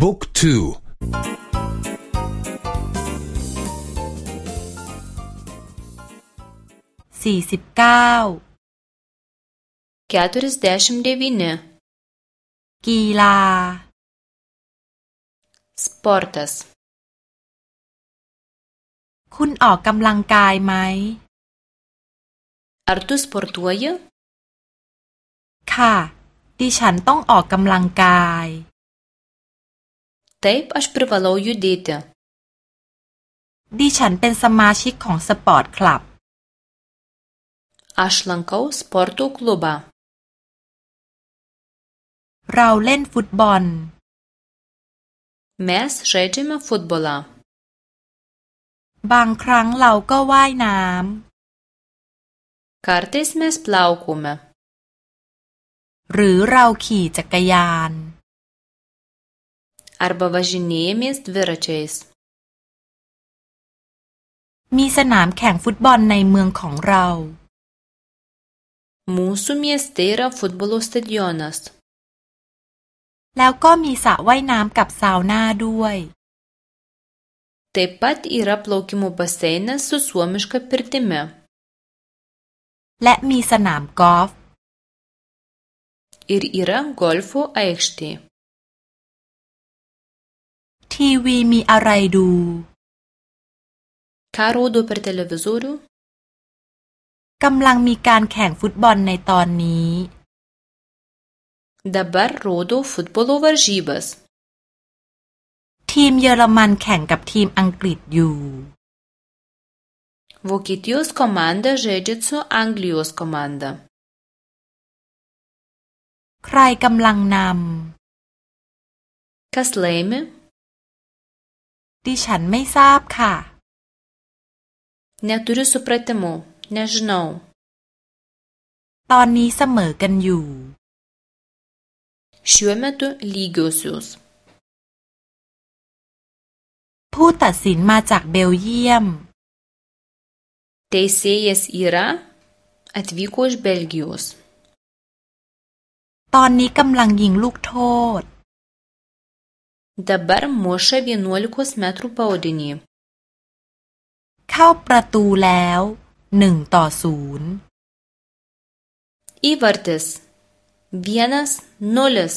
บุ๊กทูสี่สิบเก้าแิเเดดชมวนนกีฬาสปอร์ตัสคุณออกกำลังกายไหมอาร์ตูสปอร์ตัวเยอะค่ะดิฉันต้องออกกำลังกาย Taip aš privalau judėti. ดิฉันเป็นสมาชิกของสปอร์ตคลับ Aš lankau sporto klubą. เราเล่นฟุตบอล Mes žaidžiame futbolą. บางครั้งเราก็ว่ายน้ำ Kartais mes plaukume. หรือเราขี่จักรยาน arba važinėjamės dviračiais. มีสนามแข่งฟุตบอลในเมืองของเรา Mūsų mieste yra futbolo stadionas. แล้วก็มีสระว่ายน้ำกับซาวน่าด้วย Taip pat yra plaukimo baseinas su suomiška pirtimi. และมีสนามกอล์ฟ Ir yra golfo aikštė. ทีวีมีอะไรดูคารูดูเปิดเทเลวิซูดู กำลังมีการแข่งฟุตบอลในตอนนี้ดับบารูดูฟุตบอลโอเวอร์จีบัสทีมเยอรมันแข่งกับทีมอังกฤษอยู่วอกิติอุสคอมานเดเจจิตซูอังกฤษคอมานเดใครกำลังนำคาสเลมีดิฉันไม่ทราบค่ะ neturiu supratimo nežinau ตอนนี้เสมอกันอยู่ šiuo metu lygiosios ผู้ตัดสินมาจากเบลเยียม teisėjas yra atvyko iš Belgijos ตอนนี้กำลังยิงลูกโทษ dabar muša vienuolikos metrų paodinį. เข้าประตูแล้วหนึ่งต่อศูนย์ Įvartis vienas nulis